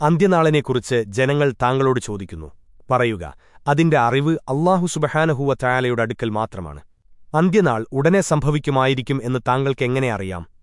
അന്ത്യനാളിനെക്കുറിച്ച് ജനങ്ങൾ താങ്കളോട് ചോദിക്കുന്നു. പറയുക അതിന്റെ അറിവ് അള്ളാഹു സുബഹാനഹുവ ചായാലയുടെ അടുക്കൽ മാത്രമാണ്. അന്ത്യനാൾ ഉടനെ സംഭവിക്കുമായിരിക്കും എന്ന് താങ്കൾക്കെങ്ങനെ അറിയാം?